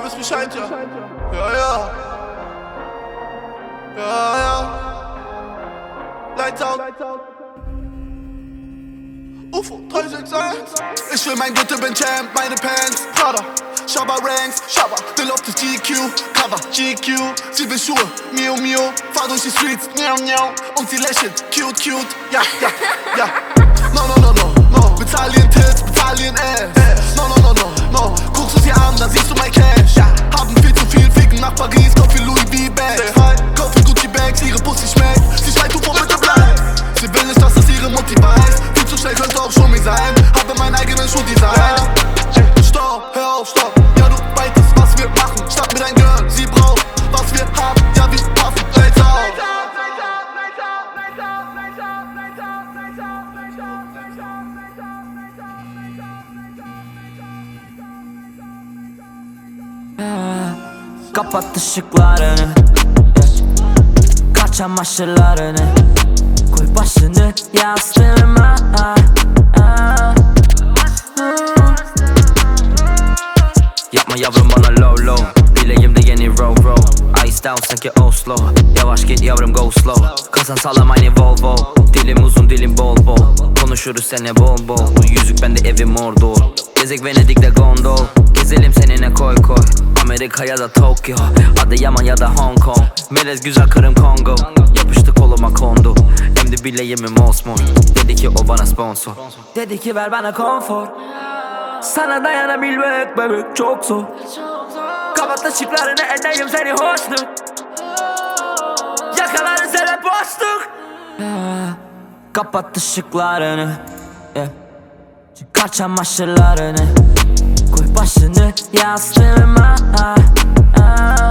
bist Bescheid, ja. Ja, ja. Ja, ja. Lights out. UFO 361. Ich will mein Gürtel, bin Champ, meine Pants, Prada. Shabba Ranks, Shabba, will auf das GQ, Cover, GQ. Sie will Schuhe, Mio Mio, fahr durch die Streets, miau miau. Und sie lächelt, cute, cute, ja, ja, ja. No, no, no, no, no. Bezahl ihren Tits, bezahl ihren Ass. No, no, no, no, no. Sie an, dann siehst du mein Cash. Ja. Haben viel zu viel, ficken nach Paris, kauf für Louis V. Bags. Kauf für Gucci Bags, ihre Pussy schmeckt. Sie schreit, du vor bitte bleib. Sie will nicht, dass das ihre Mutti weiß. Viel zu schnell könnte auch schon mich sein. Habe meinen eigenen Schuhdesign. Kapat ışıklarını Kaç çamaşırlarını Koy başını yastığıma. Yapma yavrum bana low low. Bileğimde yeni row row. Ice down sanki Oslo. Yavaş git yavrum go slow. Kazan sağlam aynı Volvo. Dilim uzun dilim bol bol. Konuşuruz sene bol bol. Bu yüzük bende evim ordu. Gezek Venedik'te gondol. Gezelim seninle koy koy Amerika ya da Tokyo Adıyaman ya da Hong Kong. Melez güzel karım Kongo Yapıştı koluma kondu. Hem de bileğimi mosmor Dedi ki o bana sponsor. Dedi ki ver bana konfor Sana dayanabilmek bebek çok zor. Kapat ışıklarını edeyim seni hoşnut. Yakalarız hele boşluk. Kapat ışıklarını yeah. Çıkar çamaşırlarını Başını yastığıma ah, ah.